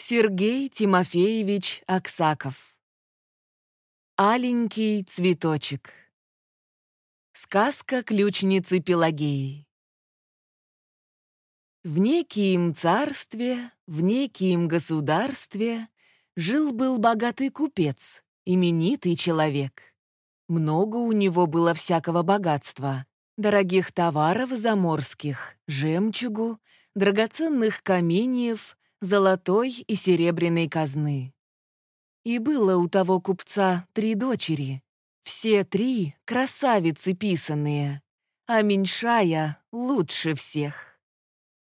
Сергей Тимофеевич Аксаков. Аленький цветочек. Сказка ключницы Пелагеи. В неким царстве, в неким государстве жил-был богатый купец, именитый человек. Много у него было всякого богатства, дорогих товаров заморских, жемчугу, драгоценных каменьев, золотой и серебряной казны. И было у того купца три дочери, все три красавицы писанные, а меньшая лучше всех.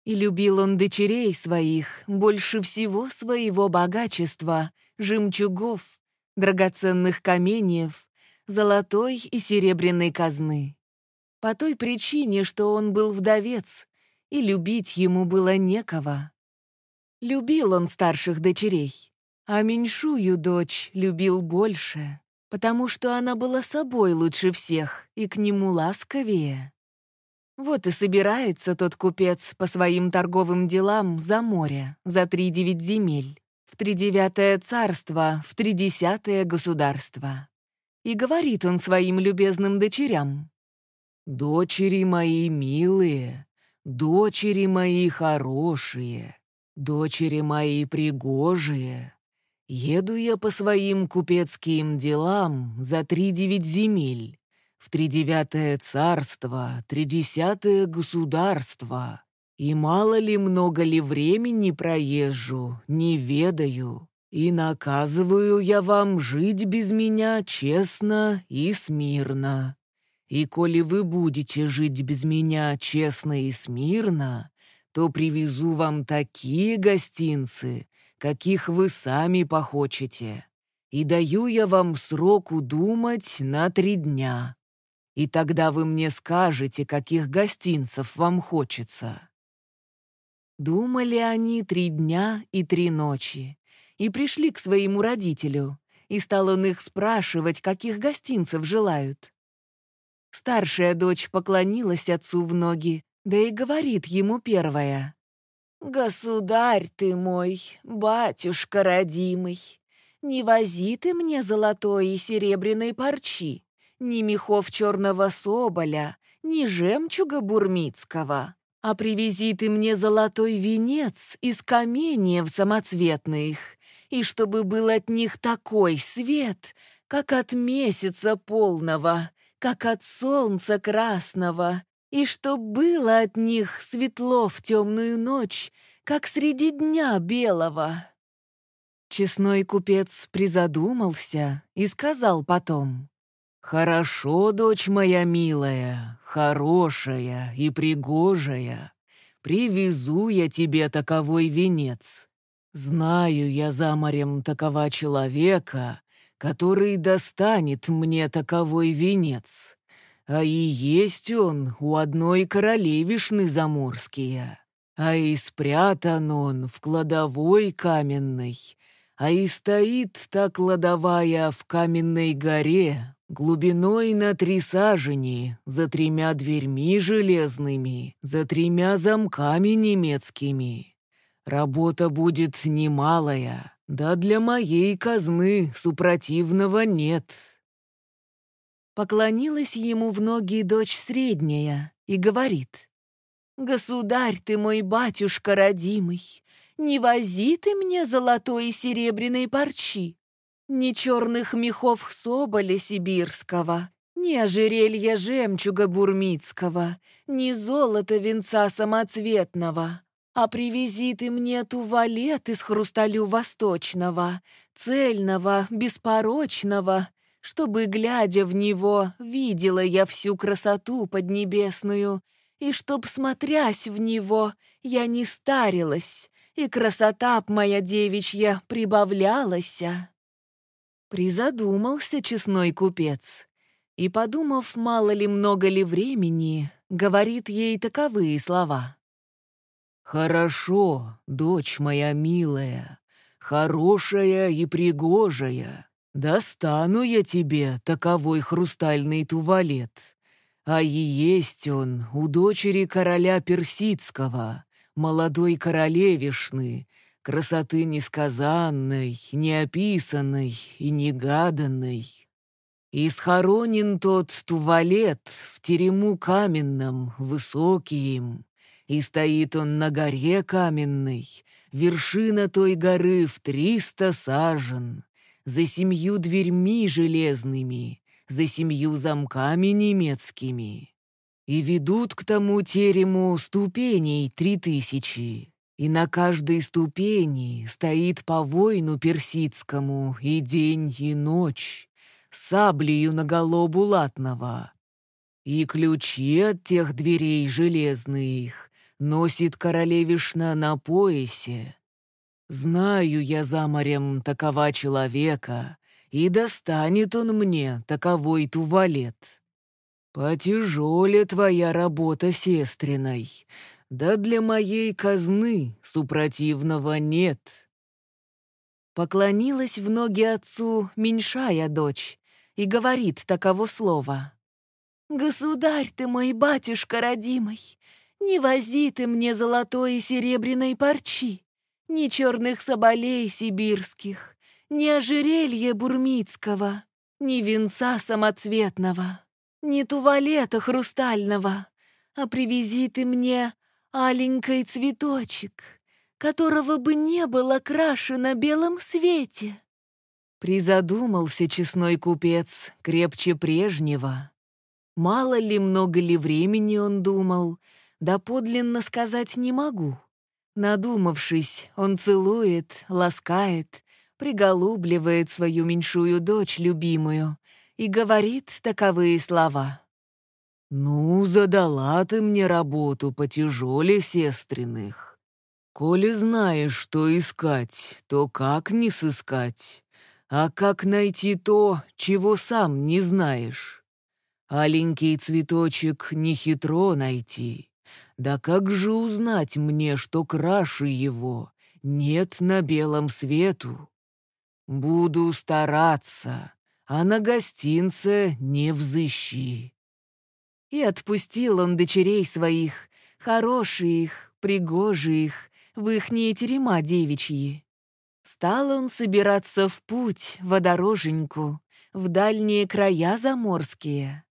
И любил он дочерей своих больше всего своего богачества, жемчугов, драгоценных каменьев, золотой и серебряной казны. По той причине, что он был вдовец, и любить ему было некого. Любил он старших дочерей, а меньшую дочь любил больше, потому что она была собой лучше всех и к нему ласковее. Вот и собирается тот купец по своим торговым делам за море, за три девять земель, в тридевятое царство, в тридесятое государство. И говорит он своим любезным дочерям. «Дочери мои милые, дочери мои хорошие, «Дочери мои пригожие, еду я по своим купецким делам за три девять земель, в тридевятое царство, тридесятое государство, и мало ли много ли времени проезжу, не ведаю, и наказываю я вам жить без меня честно и смирно. И коли вы будете жить без меня честно и смирно, то привезу вам такие гостинцы, каких вы сами похочете. И даю я вам срок удумать на три дня. И тогда вы мне скажете, каких гостинцев вам хочется». Думали они три дня и три ночи, и пришли к своему родителю, и стал он их спрашивать, каких гостинцев желают. Старшая дочь поклонилась отцу в ноги да и говорит ему первая. «Государь ты мой, батюшка родимый, не вози ты мне золотой и серебряной парчи, ни мехов черного соболя, ни жемчуга бурмицкого, а привези ты мне золотой венец из каменьев самоцветных, и чтобы был от них такой свет, как от месяца полного, как от солнца красного, и чтоб было от них светло в темную ночь, как среди дня белого. Честной купец призадумался и сказал потом, «Хорошо, дочь моя милая, хорошая и пригожая, привезу я тебе таковой венец. Знаю я за морем такого человека, который достанет мне таковой венец. А и есть он у одной королевишны заморские. А и спрятан он в кладовой каменной. А и стоит та кладовая в каменной горе, глубиной на три сажени, за тремя дверьми железными, за тремя замками немецкими. Работа будет немалая, да для моей казны супротивного нет. Поклонилась ему в ноги дочь средняя и говорит, «Государь ты мой батюшка родимый, не вози ты мне золотой и серебряной парчи, ни черных мехов соболя сибирского, ни ожерелья жемчуга бурмицкого, ни золота венца самоцветного, а привези ты мне тувалет из хрусталю восточного, цельного, беспорочного, чтобы, глядя в него, видела я всю красоту поднебесную, и чтоб, смотрясь в него, я не старилась, и красота б моя девичья прибавлялась. Призадумался честной купец, и, подумав, мало ли много ли времени, говорит ей таковые слова. «Хорошо, дочь моя милая, хорошая и пригожая, «Достану я тебе таковой хрустальный тувалет. А и есть он у дочери короля Персидского, молодой королевишны, красоты несказанной, неописанной и негаданной. И схоронен тот туалет в терему каменном, высоким, и стоит он на горе каменной, вершина той горы в триста сажен, за семью дверьми железными, за семью замками немецкими. И ведут к тому терему ступеней три тысячи, и на каждой ступени стоит по воину персидскому и день, и ночь, саблею на голову латного. И ключи от тех дверей железных носит королевишна на поясе. Знаю я за морем такова человека, и достанет он мне таковой тувалет. Потяжеле твоя работа сестриной, да для моей казны супротивного нет. Поклонилась в ноги отцу меньшая дочь, и говорит таково слово. «Государь ты мой, батюшка родимый, не вози ты мне золотой и серебряной парчи, ни черных соболей сибирских, ни ожерелья бурмицкого, ни венца самоцветного, ни тувалета хрустального, а привези ты мне аленький цветочек, которого бы не было краше на белом свете. Призадумался честной купец крепче прежнего. Мало ли, много ли времени он думал, да подлинно сказать не могу. Надумавшись, он целует, ласкает, приголубливает свою меньшую дочь любимую и говорит таковые слова. «Ну, задала ты мне работу потяжеле сестренных. Коли знаешь, что искать, то как не сыскать? А как найти то, чего сам не знаешь? Аленький цветочек не хитро найти. Да как же узнать мне, что краше его нет на белом свету? Буду стараться, а на гостинце не взыщи. И отпустил он дочерей своих, хороших, пригожих, в ихние терема девичьи. Стал он собираться в путь, водороженьку, в дальние края заморские.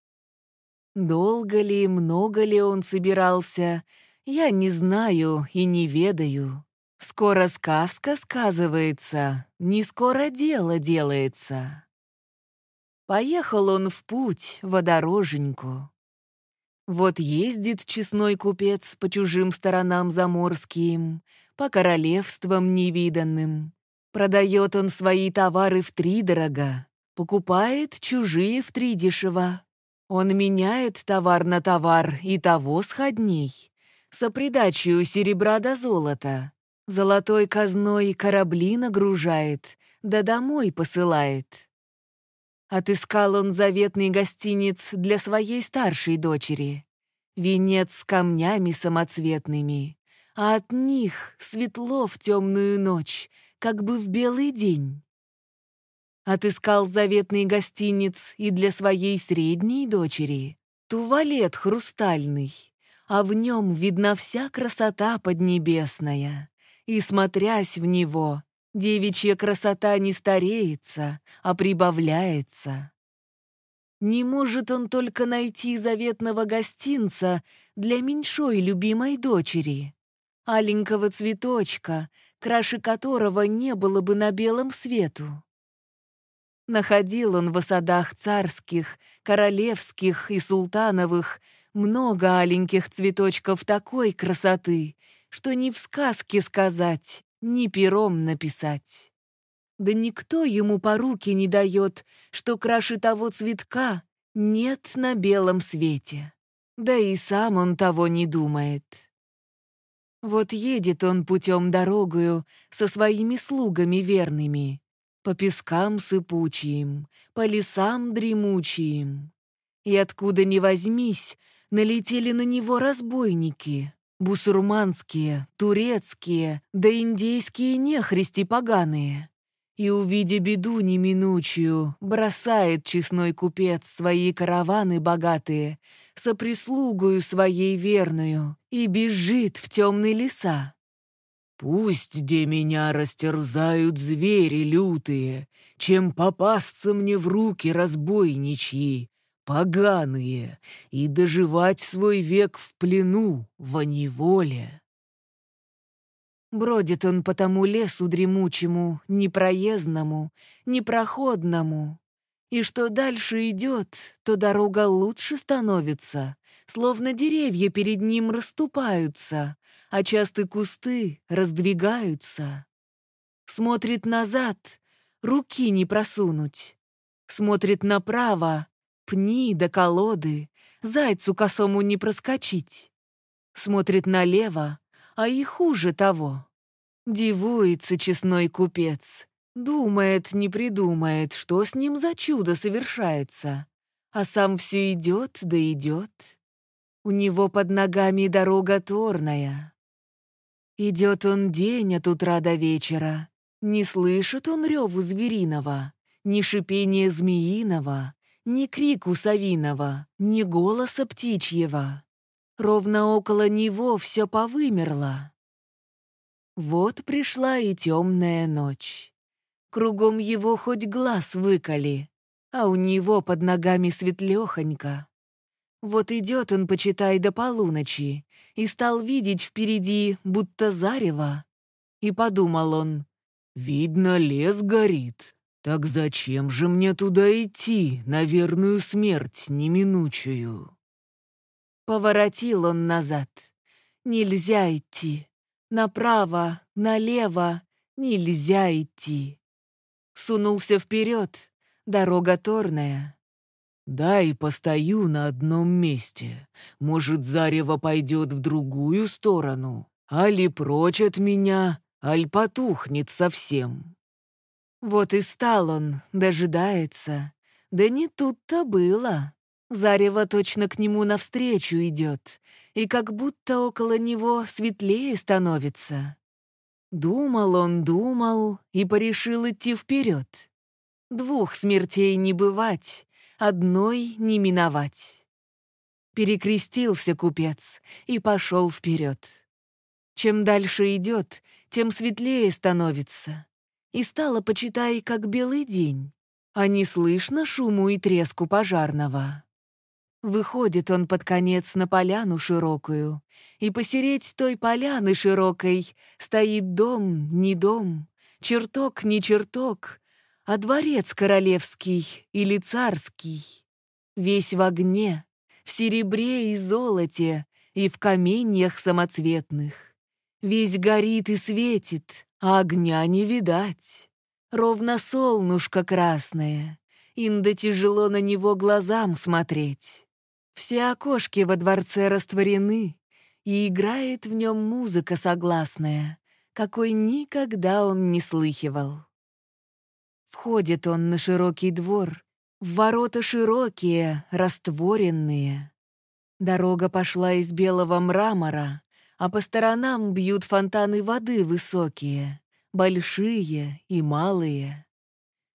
Долго ли, много ли он собирался, я не знаю и не ведаю. Скоро сказка сказывается, не скоро дело делается. Поехал он в путь, водороженьку. Вот ездит честной купец по чужим сторонам заморским, по королевствам невиданным. Продает он свои товары в три дорога, покупает чужие в три дешево. Он меняет товар на товар и того сходней, со придачей серебра до золота. Золотой казной корабли нагружает, да домой посылает. Отыскал он заветный гостиниц для своей старшей дочери. Венец с камнями самоцветными, а от них светло в темную ночь, как бы в белый день. Отыскал заветный гостиниц и для своей средней дочери туалет хрустальный, а в нем видна вся красота поднебесная. И, смотрясь в него, девичья красота не стареется, а прибавляется. Не может он только найти заветного гостинца для меньшой любимой дочери, аленького цветочка, краше которого не было бы на белом свету. Находил он в осадах царских, королевских и султановых много аленьких цветочков такой красоты, что ни в сказке сказать, ни пером написать. Да никто ему по руке не дает, что краше того цветка нет на белом свете. Да и сам он того не думает. Вот едет он путем дорогою со своими слугами верными, по пескам сыпучим, по лесам дремучим. И откуда ни возьмись, налетели на него разбойники, бусурманские, турецкие, да индейские нехристи поганые. И, увидя беду неминучую, бросает честной купец свои караваны богатые, со прислугою своей верную, и бежит в темные леса. Пусть де меня растерзают звери лютые, чем попасться мне в руки разбойничьи, поганые, и доживать свой век в плену, во неволе. Бродит он по тому лесу дремучему, непроездному, непроходному. И что дальше идет, то дорога лучше становится, словно деревья перед ним расступаются, а частые кусты раздвигаются. Смотрит назад, руки не просунуть. Смотрит направо, пни до колоды, зайцу косому не проскочить. Смотрит налево, а и хуже того. Дивуется честной купец, думает, не придумает, что с ним за чудо совершается, а сам все идет да идет. У него под ногами дорога торная. Идет он день от утра до вечера. Не слышит он реву звериного, ни шипения змеиного, ни крику совиного, ни голоса птичьего. Ровно около него все повымерло. Вот пришла и темная ночь. Кругом его хоть глаз выколи, а у него под ногами светлехонько. Вот идет он, почитай, до полуночи, и стал видеть впереди, будто зарево. И подумал он, «Видно, лес горит. Так зачем же мне туда идти, на верную смерть неминучую?» Поворотил он назад. «Нельзя идти. Направо, налево нельзя идти». Сунулся вперед, дорога торная. Дай постою на одном месте. Может, зарево пойдет в другую сторону, али прочь от меня, аль потухнет совсем. Вот и стал он, дожидается. Да не тут-то было. Зарево точно к нему навстречу идет, и как будто около него светлее становится. Думал он, думал и порешил идти вперед. Двух смертей не бывать, одной не миновать. Перекрестился купец и пошел вперед. Чем дальше идет, тем светлее становится. И стало, почитай, как белый день, а не слышно шуму и треску пожарного. Выходит он под конец на поляну широкую, и посереть той поляны широкой стоит дом, не дом, чертог, не чертог, а дворец королевский или царский. Весь в огне, в серебре и золоте, и в каменьях самоцветных. Весь горит и светит, а огня не видать. Ровно солнышко красное, инда тяжело на него глазам смотреть. Все окошки во дворце растворены, и играет в нем музыка согласная, какой никогда он не слыхивал. Входит он на широкий двор, ворота широкие, растворенные. Дорога пошла из белого мрамора, а по сторонам бьют фонтаны воды высокие, большие и малые.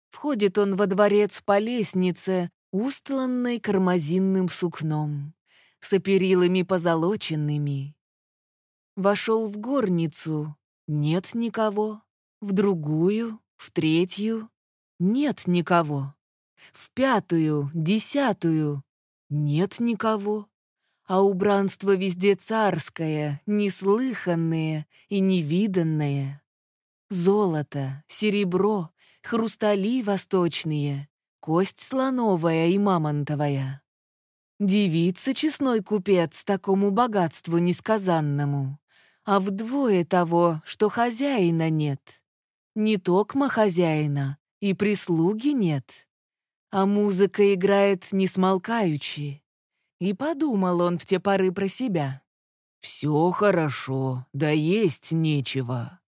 Входит он во дворец по лестнице, устланной кармазинным сукном, с оперилами позолоченными. Вошел в горницу, нет никого, в другую, в третью, нет никого. В пятую, десятую нет никого. А убранство везде царское, неслыханное и невиданное. Золото, серебро, хрустали восточные, кость слоновая и мамонтовая. Девица честной купец такому богатству несказанному, а вдвое того, что хозяина нет. Не токма хозяина, и прислуги нет. А музыка играет не смолкаючи. И подумал он в те поры про себя. «Все хорошо, да есть нечего».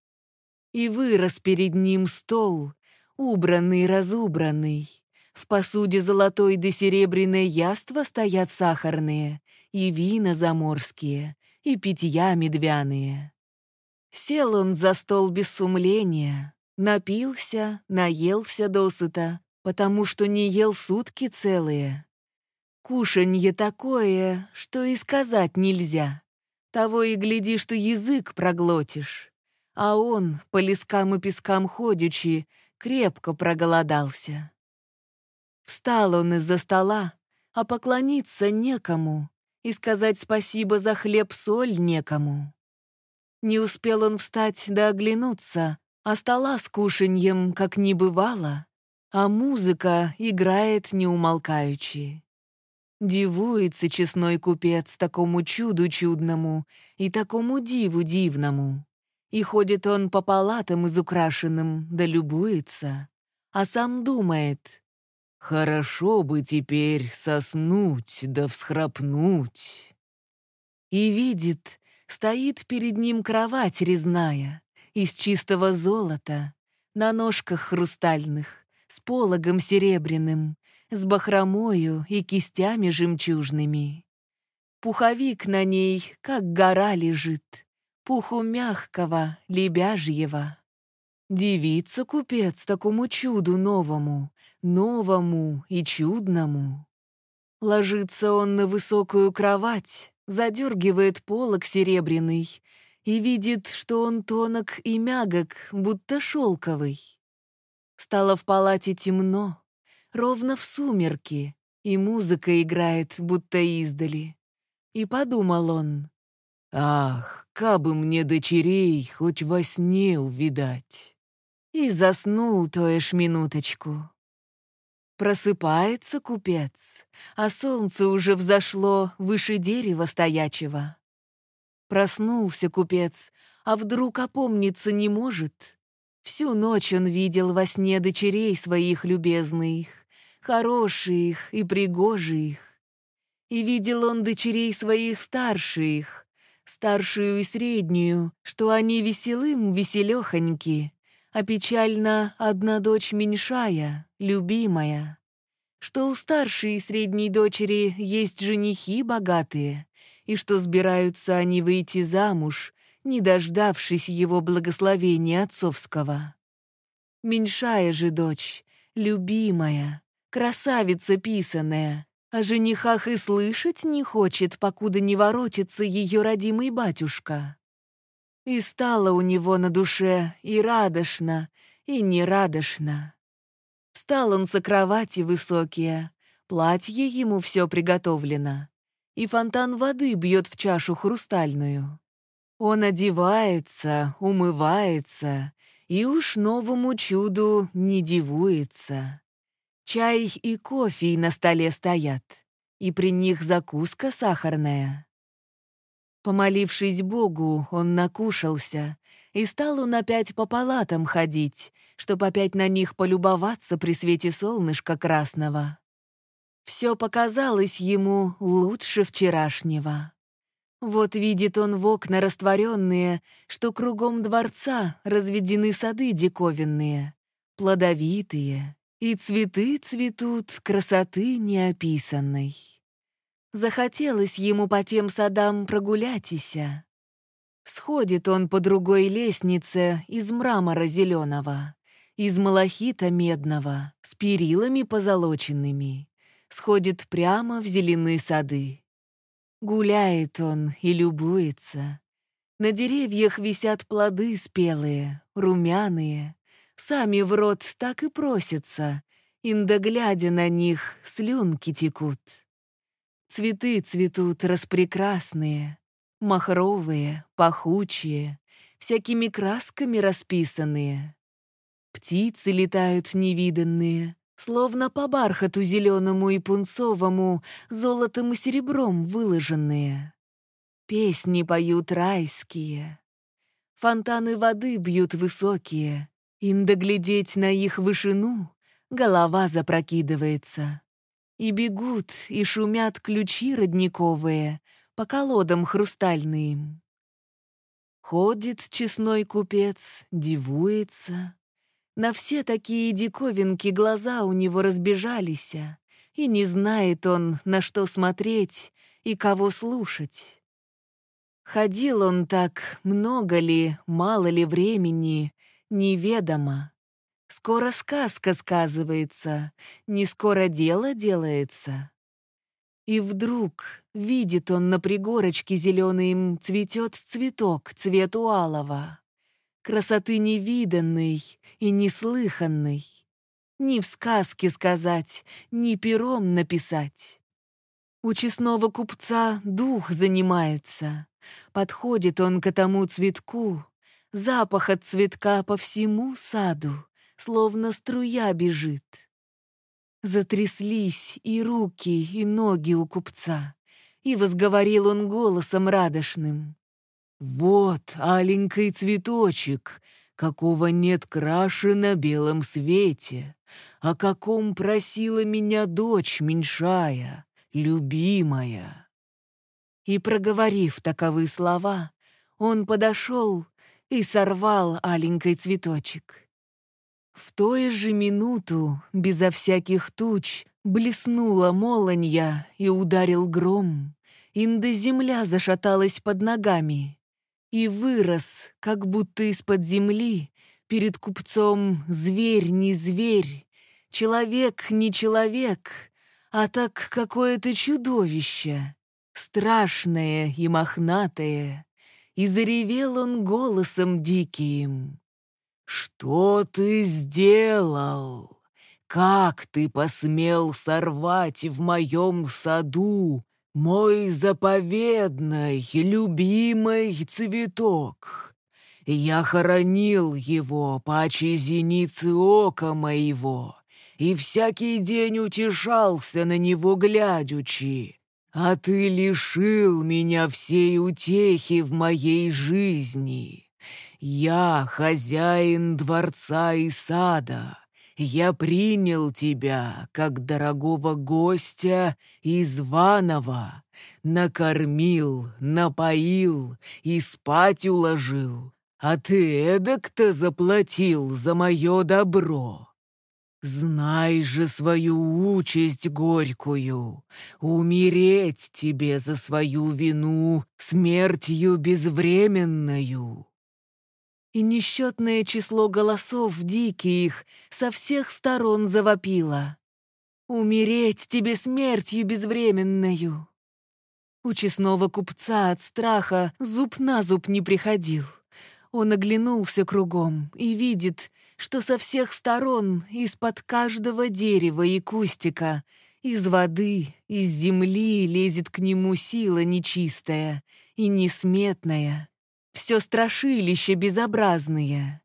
И вырос перед ним стол, убранный-разубранный. В посуде золотой да серебряной яства стоят сахарные, и вина заморские, и питья медвяные. Сел он за стол без сумления, Напился, наелся досыта, потому что не ел сутки целые. Кушанье такое, что и сказать нельзя. Того и гляди, что язык проглотишь. а он, по лескам и пескам ходячи, крепко проголодался. Встал он из-за стола, а поклониться некому и сказать спасибо за хлеб-соль некому. Не успел он встать да оглянуться, а стола с кушаньем, как не бывало, а музыка играет неумолкаючи. Дивуется честной купец такому чуду чудному и такому диву дивному. И ходит он по палатам изукрашенным, да любуется, а сам думает, «Хорошо бы теперь соснуть да всхрапнуть». И видит, стоит перед ним кровать резная, из чистого золота, на ножках хрустальных, с пологом серебряным, с бахромою и кистями жемчужными. Пуховик на ней, как гора лежит, пуху мягкого, лебяжьего. Девица купец такому чуду новому, новому и чудному. Ложится он на высокую кровать, задергивает полок серебряный и видит, что он тонок и мягок, будто шелковый. Стало в палате темно, ровно в сумерки, и музыка играет, будто издали. И подумал он, «Ах, кабы мне дочерей хоть во сне увидать!» И заснул тоешь минуточку. Просыпается купец, а солнце уже взошло выше дерева стоячего. Проснулся купец, а вдруг опомниться не может. Всю ночь он видел во сне дочерей своих любезных, хороших и пригожих. И видел он дочерей своих старших, старшую и среднюю, что они веселым веселёхоньки, а печально одна дочь меньшая, любимая, что у старшей и средней дочери есть женихи богатые, и что сбираются они выйти замуж, не дождавшись его благословения отцовского. Меньшая же дочь, любимая, красавица писаная, о женихах и слышать не хочет, покуда не воротится ее родимый батюшка. И стало у него на душе и радошно, и нерадошно. Встал он со кровати высокие, платье ему все приготовлено, и фонтан воды бьет в чашу хрустальную. Он одевается, умывается, и уж новому чуду не дивуется. Чай и кофе на столе стоят, и при них закуска сахарная. Помолившись Богу, он накушался, и стал он опять по палатам ходить, чтоб опять на них полюбоваться при свете солнышка красного. Все показалось ему лучше вчерашнего. Вот видит он в окна растворенные, что кругом дворца разведены сады диковинные, плодовитые, и цветы цветут красоты неописанной. Захотелось ему по тем садам прогуляйтеся. Сходит он по другой лестнице из мрамора зеленого, из малахита медного, с перилами позолоченными. Сходит прямо в зеленые сады. Гуляет он и любуется. На деревьях висят плоды спелые, румяные, сами в рот так и просятся, инда глядя на них, слюнки текут. Цветы цветут распрекрасные, махровые, пахучие, всякими красками расписанные. Птицы летают невиданные, словно по бархату зеленому и пунцовому, золотом и серебром выложенные. Песни поют райские. Фонтаны воды бьют высокие, Инда глядеть на их вышину, голова запрокидывается. И бегут, и шумят ключи родниковые, по колодам хрустальным. Ходит честной купец, дивуется. На все такие диковинки глаза у него разбежались, и не знает он, на что смотреть и кого слушать. Ходил он так, много ли, мало ли времени, неведомо. Скоро сказка сказывается, не скоро дело делается. И вдруг видит он на пригорочке зеленым цветет цветок цвету алого. Красоты невиданной и неслыханной. Ни в сказке сказать, ни пером написать. У честного купца дух занимается. Подходит он к тому цветку, запах от цветка по всему саду, словно струя бежит. Затряслись и руки, и ноги у купца, и возговорил он голосом радошным. «Вот аленький цветочек, какого нет краши на белом свете, о каком просила меня дочь меньшая, любимая». И, проговорив таковы слова, он подошел и сорвал аленький цветочек. В ту же минуту, безо всяких туч, блеснула молонья и ударил гром. Инда земля зашаталась под ногами. И вырос, как будто из-под земли, перед купцом зверь не зверь, человек не человек, а так какое-то чудовище, страшное и мохнатое. И заревел он голосом диким. «Что ты сделал? Как ты посмел сорвать в моем саду мой заповедный, любимый цветок? Я хоронил его паче зеницы ока моего, и всякий день утешался на него глядячи. А ты лишил меня всей утехи в моей жизни». «Я хозяин дворца и сада. Я принял тебя, как дорогого гостя и званого, накормил, напоил и спать уложил, а ты эдак-то заплатил за мое добро». Знай же свою участь горькую, умереть тебе за свою вину смертью безвременную и несчетное число голосов диких со всех сторон завопило. «Умереть тебе смертью безвременною!» У честного купца от страха зуб на зуб не приходил. Он оглянулся кругом и видит, что со всех сторон, из-под каждого дерева и кустика, из воды, из земли лезет к нему сила нечистая и несметная все страшилище безобразные.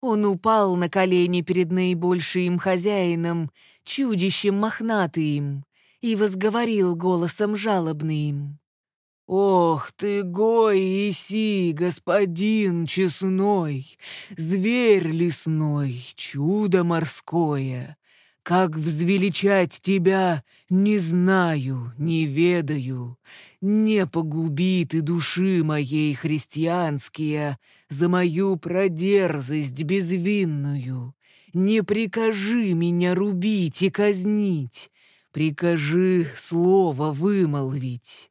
Он упал на колени перед наибольшим хозяином, чудищем мохнатым, и возговорил голосом жалобным. «Ох ты, гой иси, господин честной, зверь лесной, чудо морское! Как взвеличать тебя, не знаю, не ведаю. Не погуби ты души моей христианские за мою продерзость безвинную. Не прикажи меня рубить и казнить, прикажи слово вымолвить.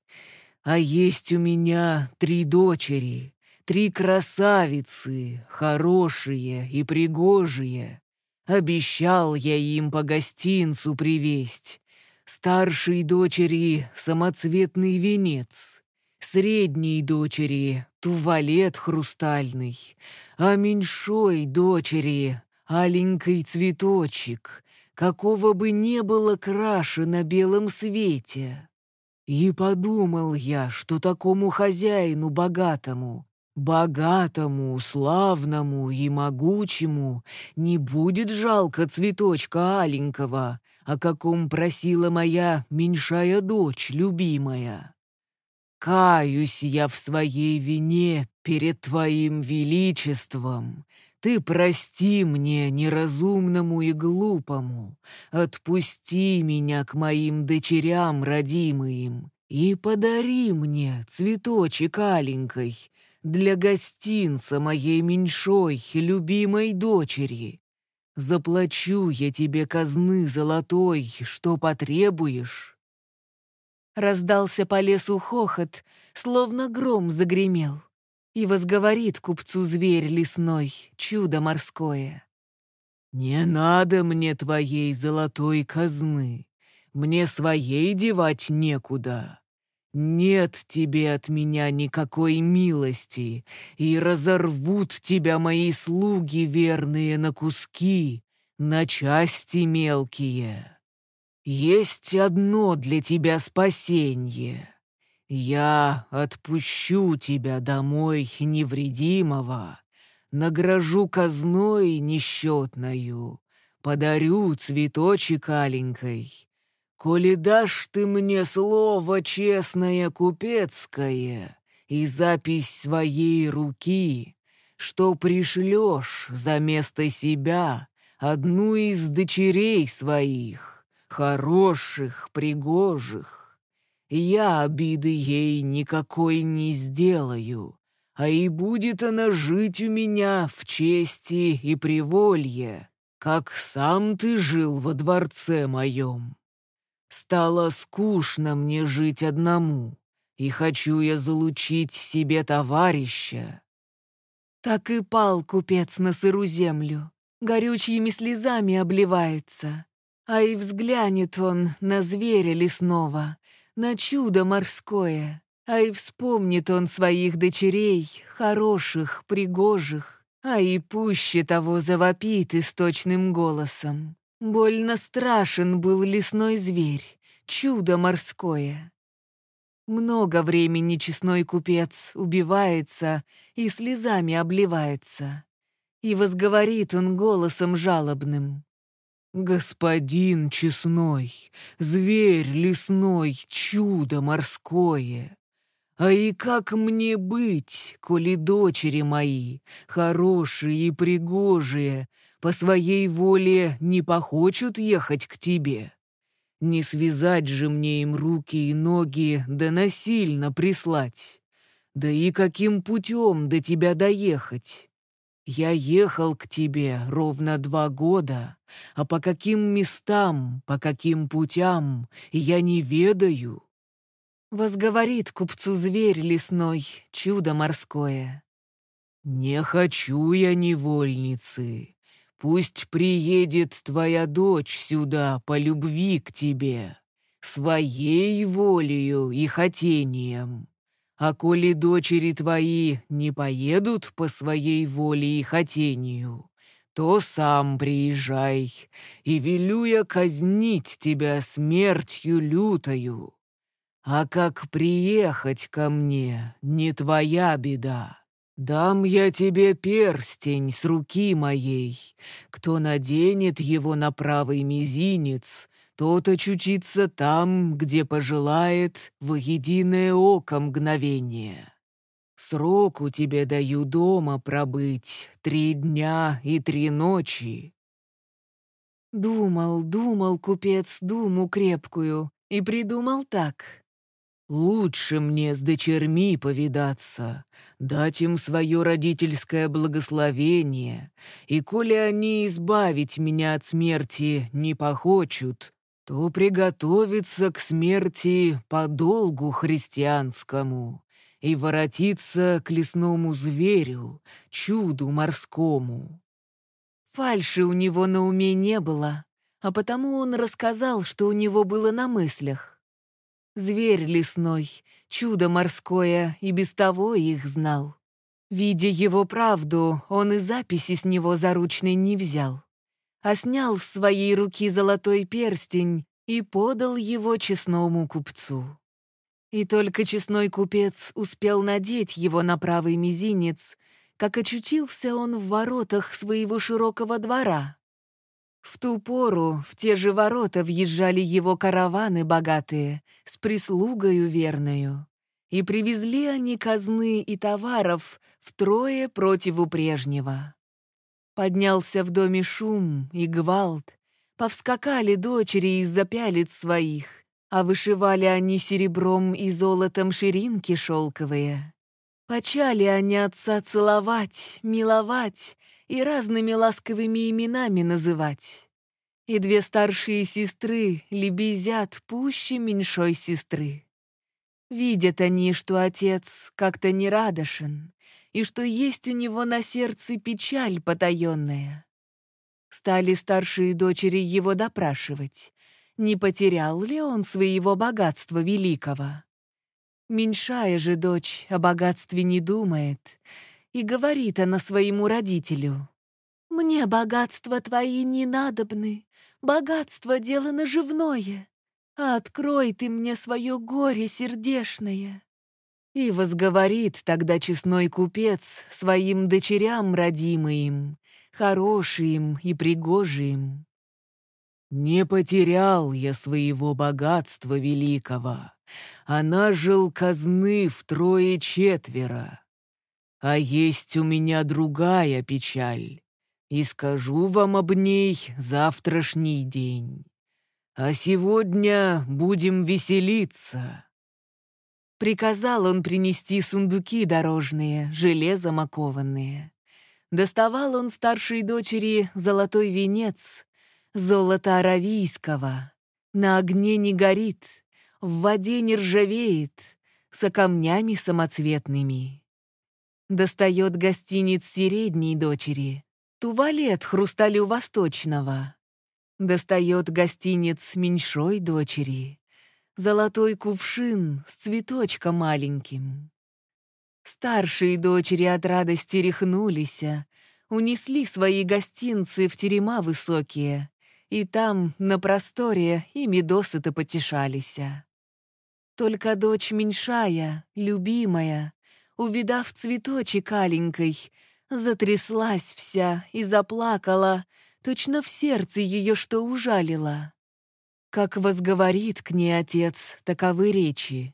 А есть у меня три дочери, три красавицы, хорошие и пригожие. Обещал я им по гостинцу привесть. Старшей дочери самоцветный венец, средней дочери тувалет хрустальный, а меньшой дочери аленький цветочек, какого бы не было краше на белом свете. И подумал я, что такому хозяину богатому Богатому, славному и могучему не будет жалко цветочка аленького, о каком просила моя меньшая дочь, любимая. Каюсь я в своей вине перед твоим величеством. Ты прости мне, неразумному и глупому, отпусти меня к моим дочерям родимым и подари мне цветочек аленькой, для гостинца моей меньшой, любимой дочери. Заплачу я тебе казны золотой, что потребуешь». Раздался по лесу хохот, словно гром загремел, и возговорит купцу зверь лесной, чудо морское. «Не надо мне твоей золотой казны, мне своей девать некуда. Нет тебе от меня никакой милости, и разорвут тебя мои слуги верные на куски, на части мелкие. Есть одно для тебя спасение. Я отпущу тебя домой невредимого, награжу казной несчетною, подарю цветочек аленькой, Коли дашь ты мне слово честное купецкое и запись своей руки, что пришлешь за место себя одну из дочерей своих, хороших, пригожих, я обиды ей никакой не сделаю, а и будет она жить у меня в чести и приволье, как сам ты жил во дворце моем. Стало скучно мне жить одному, и хочу я залучить себе товарища. Так и пал купец на сыру землю, горючими слезами обливается, а и взглянет он на зверя лесного, на чудо морское, а и вспомнит он своих дочерей, хороших, пригожих, а и пуще того завопит источным голосом. Больно страшен был лесной зверь, чудо морское. Много времени честной купец убивается и слезами обливается. И возговорит он голосом жалобным. «Господин честной, зверь лесной, чудо морское! А и как мне быть, коли дочери мои, хорошие и пригожие, по своей воле не похочут ехать к тебе. Не связать же мне им руки и ноги, да насильно прислать. Да и каким путем до тебя доехать? Я ехал к тебе ровно два года, а по каким местам, по каким путям, я не ведаю. Возговорит купцу зверь лесной, чудо морское. Не хочу я невольницы, Пусть приедет твоя дочь сюда по любви к тебе, своей волею и хотением. А коли дочери твои не поедут по своей воле и хотению, то сам приезжай, и велю я казнить тебя смертью лютою. А как приехать ко мне, не твоя беда. «Дам я тебе перстень с руки моей. Кто наденет его на правый мизинец, тот очутится там, где пожелает в единое око мгновение. Сроку тебе даю дома пробыть три дня и три ночи». Думал, думал купец думу крепкую и придумал так. Лучше мне с дочерьми повидаться, дать им свое родительское благословение, и коли они избавить меня от смерти не похочут, то приготовиться к смерти по долгу христианскому и воротиться к лесному зверю, чуду морскому. Фальши у него на уме не было, а потому он рассказал, что у него было на мыслях. Зверь лесной, чудо морское, и без того их знал. Видя его правду, он и записи с него заручной не взял, а снял с своей руки золотой перстень и подал его честному купцу. И только честной купец успел надеть его на правый мизинец, как очутился он в воротах своего широкого двора. В ту пору в те же ворота въезжали его караваны богатые, с прислугою верною. И привезли они казны и товаров втрое противу прежнего. Поднялся в доме шум и гвалт, повскакали дочери из-за пялиц своих, а вышивали они серебром и золотом ширинки шелковые. Почали они отца целовать, миловать и разными ласковыми именами называть. И две старшие сестры лебезят пуще меньшой сестры. Видят они, что отец как-то нерадошен, и что есть у него на сердце печаль потаенная. Стали старшие дочери его допрашивать, не потерял ли он своего богатства великого. Меньшая же дочь о богатстве не думает, и говорит она своему родителю. «Мне богатства твои не надобны, богатство — дело наживное, открой ты мне свое горе сердешное». И возговорит тогда честной купец своим дочерям родимым, хорошим и пригожим. «Не потерял я своего богатства великого, а нажил казны втрое-четверо. А есть у меня другая печаль, и скажу вам об ней завтрашний день. А сегодня будем веселиться». Приказал он принести сундуки дорожные, железом окованные. Доставал он старшей дочери золотой венец, золото аравийского. На огне не горит, в воде не ржавеет, со камнями самоцветными. Достает гостиниц средней дочери, туалет хрусталю восточного. Достает гостиниц меньшой дочери, золотой кувшин с цветочком маленьким. Старшие дочери от радости рехнулись, унесли свои гостинцы в терема высокие, и там, на просторе, ими досыта потешались. Только дочь меньшая, любимая, увидав цветочек аленькой, затряслась вся и заплакала, точно в сердце ее что ужалило. Как возговорит к ней отец таковы речи.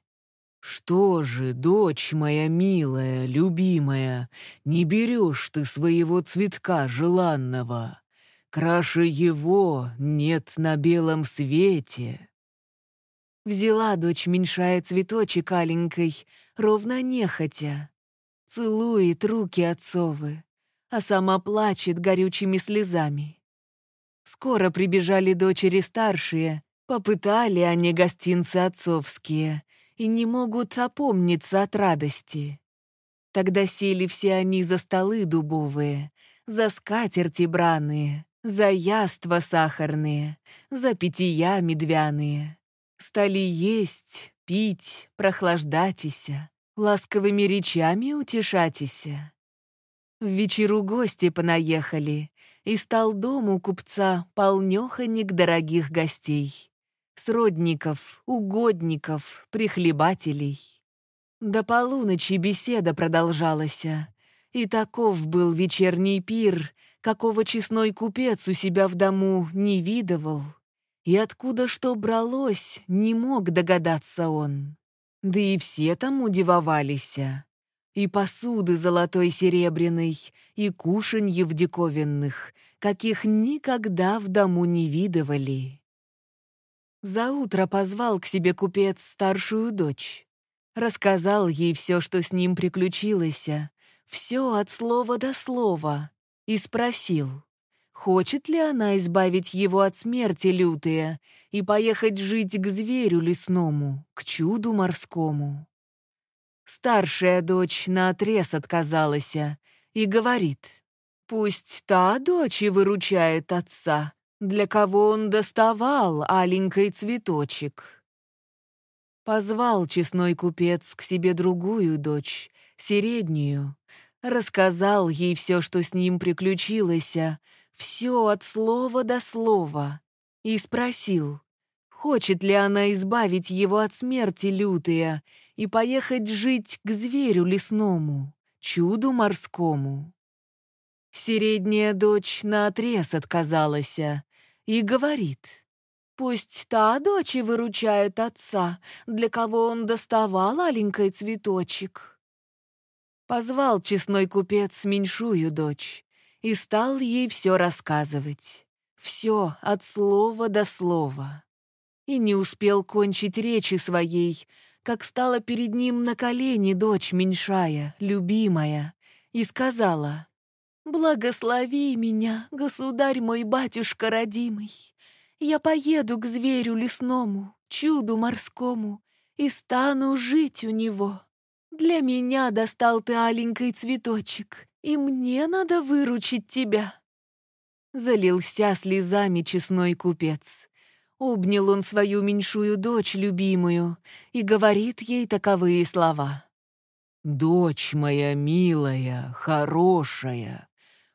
«Что же, дочь моя милая, любимая, не берешь ты своего цветка желанного? Краше его нет на белом свете». Взяла дочь меньшая цветочек аленькой, ровно нехотя. Целует руки отцовы, а сама плачет горючими слезами. Скоро прибежали дочери старшие, Попытали они гостинцы отцовские и не могут опомниться от радости. Тогда сели все они за столы дубовые, за скатерти браные, за яства сахарные, за питья медвяные. Стали есть, пить, прохлаждатися, ласковыми речами утешатися. В вечеру гости понаехали, и стал дом у купца полнёхонек дорогих гостей сродников, угодников, прихлебателей. До полуночи беседа продолжалась, и таков был вечерний пир, какого честной купец у себя в дому не видывал, и откуда что бралось, не мог догадаться он. Да и все там удивовались. И посуды золотой серебряной, и кушанье в диковинных, каких никогда в дому не видывали. Заутро позвал к себе купец старшую дочь. Рассказал ей все, что с ним приключилось, все от слова до слова, и спросил, хочет ли она избавить его от смерти лютые и поехать жить к зверю лесному, к чуду морскому. Старшая дочь наотрез отказалась и говорит, «Пусть та дочь и выручает отца, для кого он доставал аленький цветочек. Позвал честной купец к себе другую дочь, середнюю, рассказал ей все, что с ним приключилось, все от слова до слова, и спросил, хочет ли она избавить его от смерти лютая и поехать жить к зверю лесному, чуду морскому. Середняя дочь наотрез отказалась, и говорит, «Пусть та дочь и выручает отца, для кого он доставал аленький цветочек». Позвал честной купец меньшую дочь и стал ей все рассказывать. Все от слова до слова. И не успел кончить речи своей, как стала перед ним на колени дочь меньшая, любимая, и сказала, «Благослови меня, государь мой батюшка родимый. Я поеду к зверю лесному, чуду морскому, и стану жить у него. Для меня достал ты аленький цветочек, и мне надо выручить тебя». Залился слезами честной купец. Обнял он свою меньшую дочь любимую и говорит ей таковые слова. «Дочь моя милая, хорошая,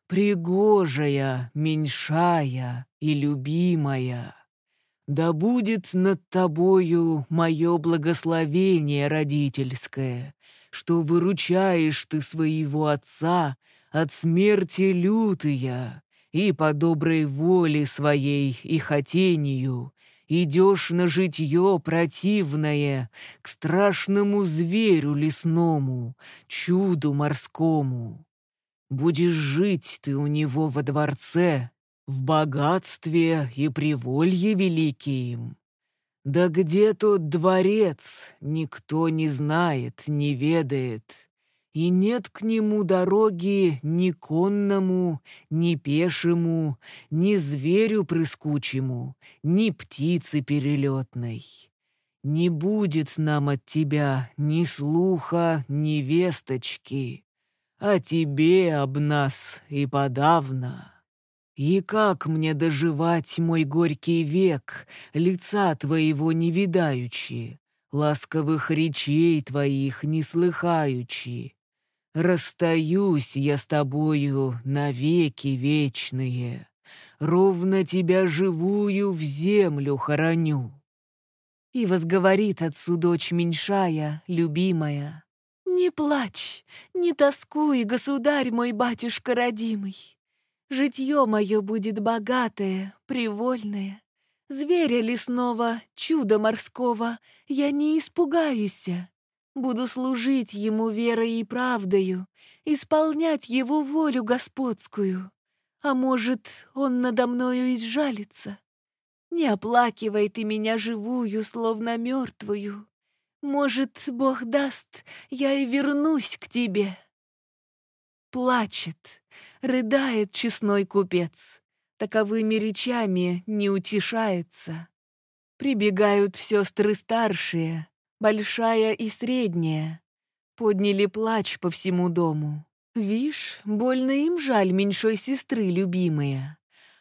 пригожая, меньшая и любимая, да будет над тобою мое благословение родительское, что выручаешь ты своего отца от смерти лютая, и по доброй воле своей и хотению идешь на житье противное к страшному зверю лесному, чуду морскому. Будешь жить ты у него во дворце, в богатстве и приволье великим. Да где тот дворец, никто не знает, не ведает, и нет к нему дороги ни конному, ни пешему, ни зверю прыскучему, ни птицы перелетной. Не будет нам от тебя ни слуха, ни весточки, а тебе об нас и подавно. И как мне доживать мой горький век, лица твоего не видаючи, ласковых речей твоих не слыхаючи, Расстаюсь я с тобою навеки вечные, Ровно тебя живую в землю хороню. И возговорит отцу дочь меньшая, любимая. «Не плачь, не тоскуй, государь мой батюшка родимый. Житье мое будет богатое, привольное. Зверя лесного, чуда морского я не испугаюсь. Буду служить ему верой и правдою, исполнять его волю господскую. А может, он надо мною изжалится? Не оплакивай ты меня живую, словно мертвую. Может, Бог даст, я и вернусь к тебе. Плачет, рыдает честной купец. Таковыми речами не утешается. Прибегают сестры старшие, большая и средняя. Подняли плач по всему дому. Вишь, больно им жаль меньшой сестры любимая.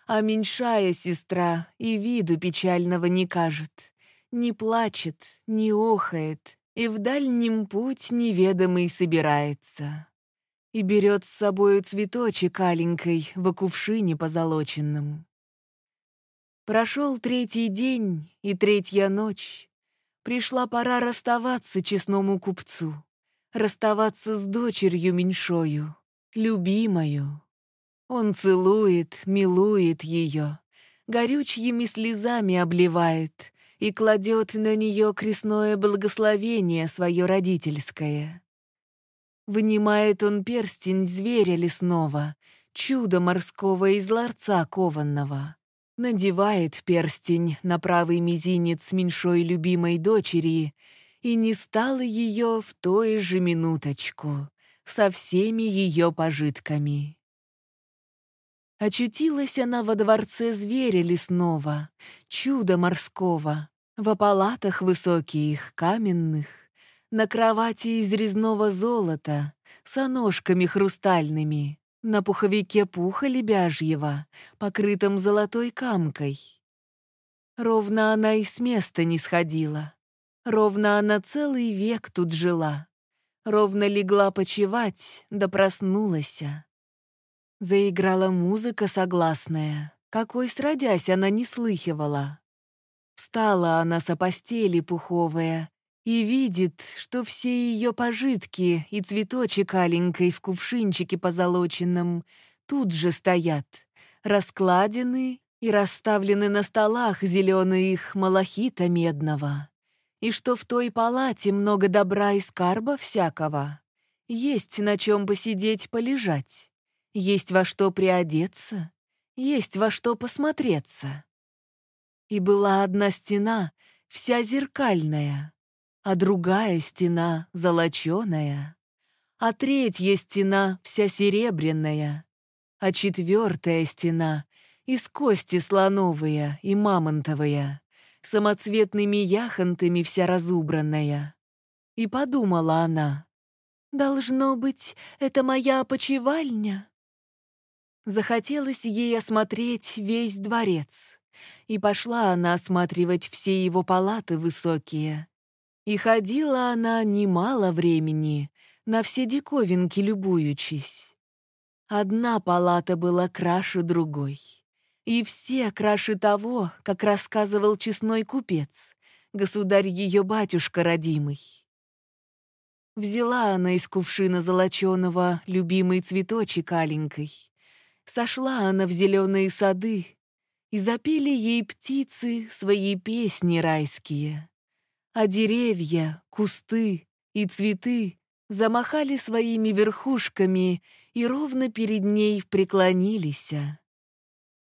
А меньшая сестра и виду печального не кажет. Не плачет, не охает, и в дальнем путь неведомый собирается. И берет с собою цветочек аленькой в кувшине позолоченном. Прошел третий день и третья ночь. Пришла пора расставаться честному купцу, расставаться с дочерью меньшою, любимою. Он целует, милует ее, горючими слезами обливает и кладет на нее крестное благословение свое родительское. Вынимает он перстень зверя лесного, чудо морского из ларца кованного, надевает перстень на правый мизинец меньшой любимой дочери, и не стало ее в той же минуточку со всеми ее пожитками. Очутилась она во дворце зверя лесного, чуда морского, в палатах высоких, каменных, на кровати из резного золота, с ножками хрустальными, на пуховике пуха лебяжьего, покрытом золотой камкой. Ровно она и с места не сходила. Ровно она целый век тут жила. Ровно легла почевать, да проснулась. Заиграла музыка согласная, какой сродясь она не слыхивала. Встала она со постели пуховая и видит, что все ее пожитки и цветочек аленькой в кувшинчике позолоченном тут же стоят, раскладены и расставлены на столах зеленых малахита медного, и что в той палате много добра и скарба всякого, есть на чем посидеть полежать, есть во что приодеться, есть во что посмотреться. И была одна стена, вся зеркальная, а другая стена золоченая, а третья стена вся серебряная, а четвертая стена из кости слоновая и мамонтовая, самоцветными яхонтами вся разубранная. И подумала она, «Должно быть, это моя опочивальня». Захотелось ей осмотреть весь дворец, И пошла она осматривать все его палаты высокие. И ходила она немало времени, на все диковинки любуючись. Одна палата была краше другой. И все краше того, как рассказывал честной купец, государь ее батюшка родимый. Взяла она из кувшина золоченого любимый цветочек аленькой. Сошла она в зеленые сады, и запели ей птицы свои песни райские. А деревья, кусты и цветы замахали своими верхушками и ровно перед ней преклонились.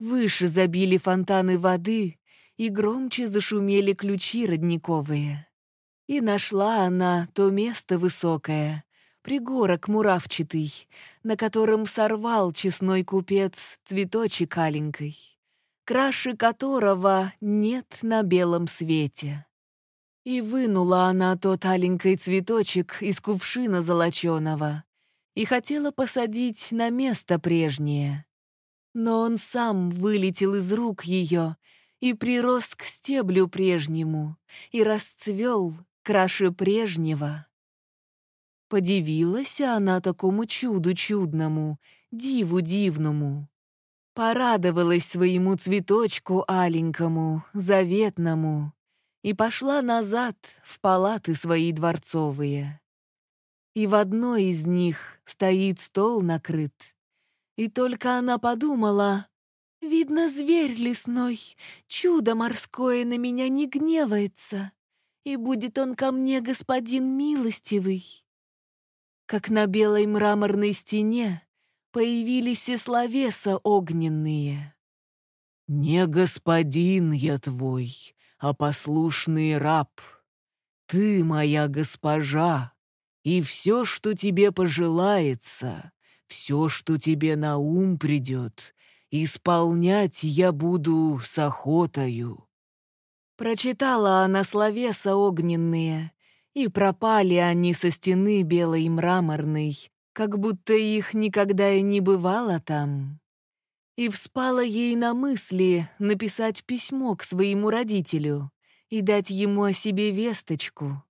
Выше забили фонтаны воды, и громче зашумели ключи родниковые. И нашла она то место высокое, пригорок муравчатый, на котором сорвал честной купец цветочек аленькой, краше которого нет на белом свете. И вынула она тот аленький цветочек из кувшина золоченого и хотела посадить на место прежнее. Но он сам вылетел из рук ее и прирос к стеблю прежнему и расцвел краше прежнего. Подивилась она такому чуду чудному, диву дивному. Порадовалась своему цветочку аленькому, заветному, и пошла назад в палаты свои дворцовые. И в одной из них стоит стол накрыт. И только она подумала, «Видно, зверь лесной, чудо морское на меня не гневается, и будет он ко мне господин милостивый». Как на белой мраморной стене появились и словеса огненные. «Не господин я твой, а послушный раб. Ты моя госпожа, и все, что тебе пожелается, все, что тебе на ум придет, исполнять я буду с охотою». Прочитала она словеса огненные, и пропали они со стены белой мраморной, как будто их никогда и не бывало там. И вспала ей на мысли написать письмо к своему родителю и дать ему о себе весточку.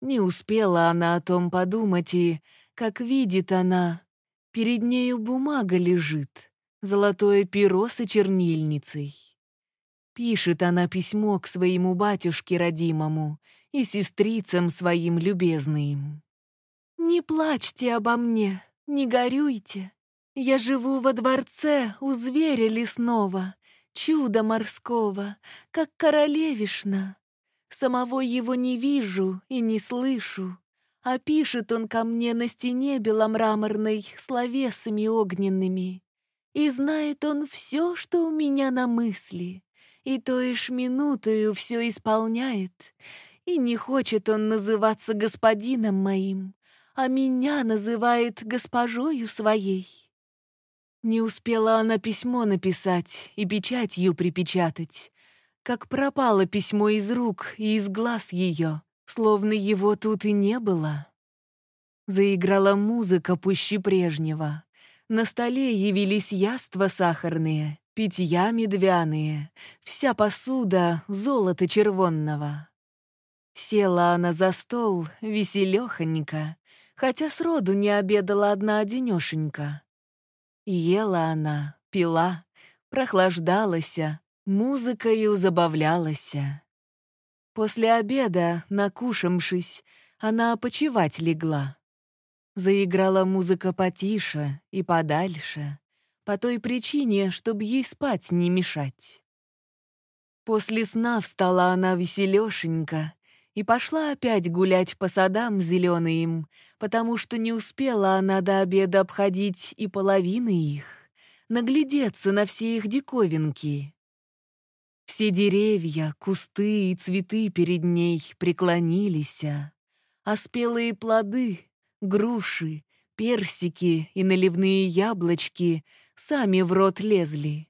Не успела она о том подумать, и, как видит она, перед нею бумага лежит, золотое перо с чернильницей. Пишет она письмо к своему батюшке родимому и сестрицам своим любезным. «Не плачьте обо мне, не горюйте. Я живу во дворце у зверя лесного, чуда морского, как королевишна. Самого его не вижу и не слышу, а пишет он ко мне на стене беломраморной словесами огненными. И знает он все, что у меня на мысли, и то ишь минутою все исполняет, и не хочет он называться господином моим, а меня называет госпожою своей. Не успела она письмо написать и печатью припечатать, как пропало письмо из рук и из глаз ее, словно его тут и не было. Заиграла музыка пуще прежнего. На столе явились яства сахарные, питья медвяные, вся посуда золота червонного. Села она за стол, веселёхонько, хотя сроду не обедала одна одинёшенька. Ела она, пила, прохлаждалась, музыкою забавлялась. После обеда, накушавшись, она почевать легла. Заиграла музыка потише и подальше, по той причине, чтобы ей спать не мешать. После сна встала она веселёшенька и пошла опять гулять по садам зеленым, потому что не успела она до обеда обходить и половины их, наглядеться на все их диковинки. Все деревья, кусты и цветы перед ней преклонились, а спелые плоды, груши, персики и наливные яблочки сами в рот лезли.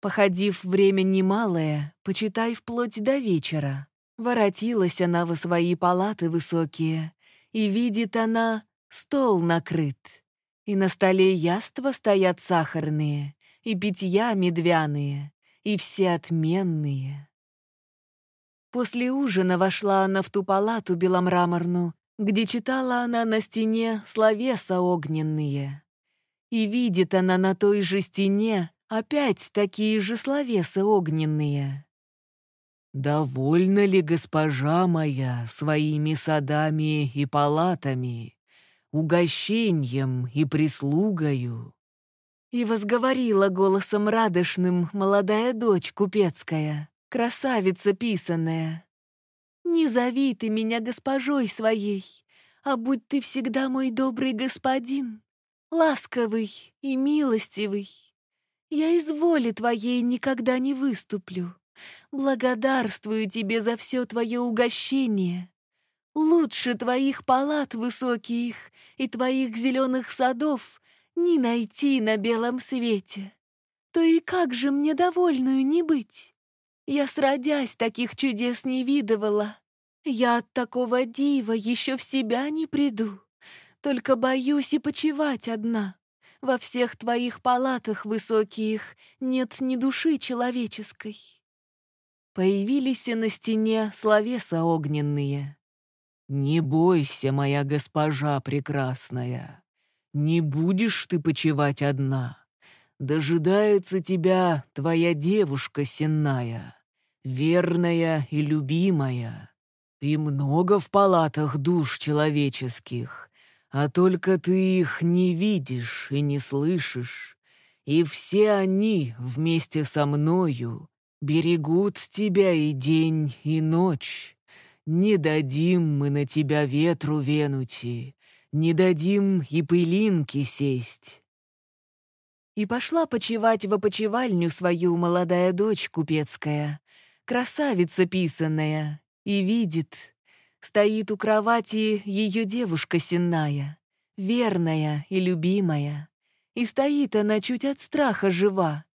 Походив время немалое, почитай вплоть до вечера, воротилась она во свои палаты высокие, и видит она, стол накрыт, и на столе яства стоят сахарные, и питья медвяные, и все отменные. После ужина вошла она в ту палату беломраморную, где читала она на стене словеса огненные. И видит она на той же стене опять такие же словеса огненные. «Довольна ли госпожа моя своими садами и палатами, угощением и прислугою?» И возговорила голосом радошным молодая дочь купецкая, красавица писаная. «Не зови ты меня госпожой своей, а будь ты всегда мой добрый господин, ласковый и милостивый. Я из воли твоей никогда не выступлю. Благодарствую тебе за все твое угощение. Лучше твоих палат высоких и твоих зеленых садов не найти на белом свете. То и как же мне довольную не быть? Я сродясь таких чудес не видывала. Я от такого дива еще в себя не приду. Только боюсь и почевать одна. Во всех твоих палатах высоких нет ни души человеческой. Появились и на стене словеса огненные. «Не бойся, моя госпожа прекрасная, не будешь ты почевать одна. Дожидается тебя твоя девушка сенная, верная и любимая. И много в палатах душ человеческих, а только ты их не видишь и не слышишь, и все они вместе со мною берегут тебя и день, и ночь. Не дадим мы на тебя ветру венути, не дадим и пылинки сесть. И пошла почевать в опочивальню свою молодая дочь купецкая, красавица писанная, и видит, Стоит у кровати ее девушка сенная, верная и любимая. И стоит она чуть от страха жива.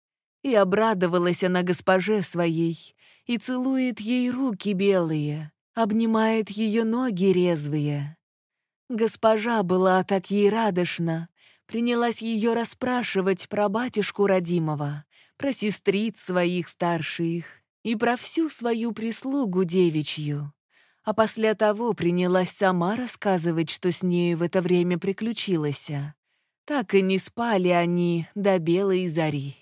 И обрадовалась она госпоже своей, и целует ей руки белые, обнимает ее ноги резвые. Госпожа была так ей радошна, принялась ее расспрашивать про батюшку родимого, про сестриц своих старших и про всю свою прислугу девичью а после того принялась сама рассказывать, что с нею в это время приключилось. Так и не спали они до белой зари.